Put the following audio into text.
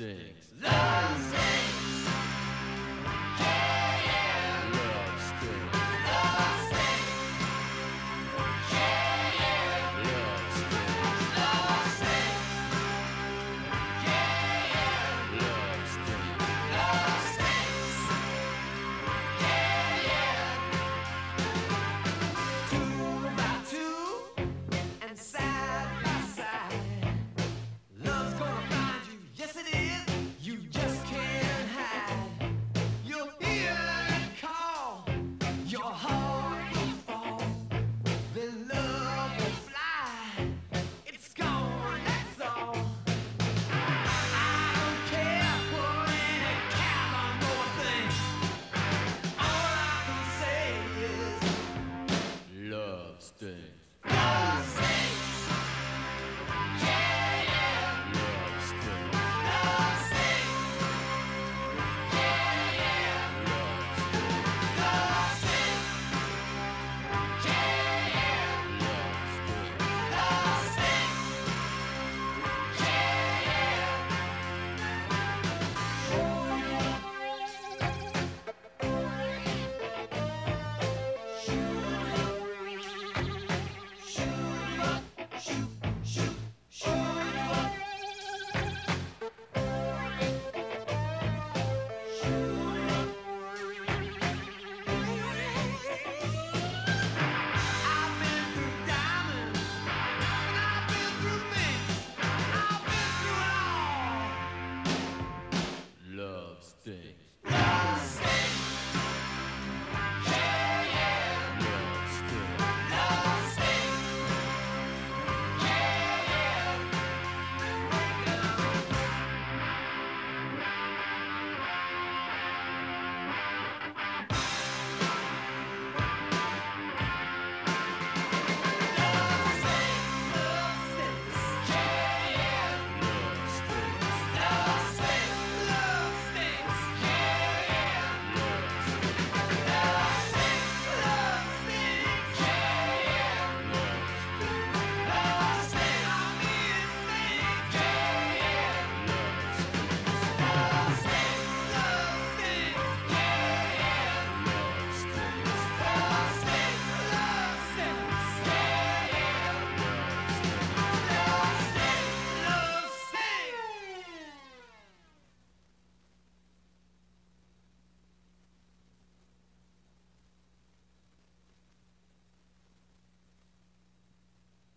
sticks. The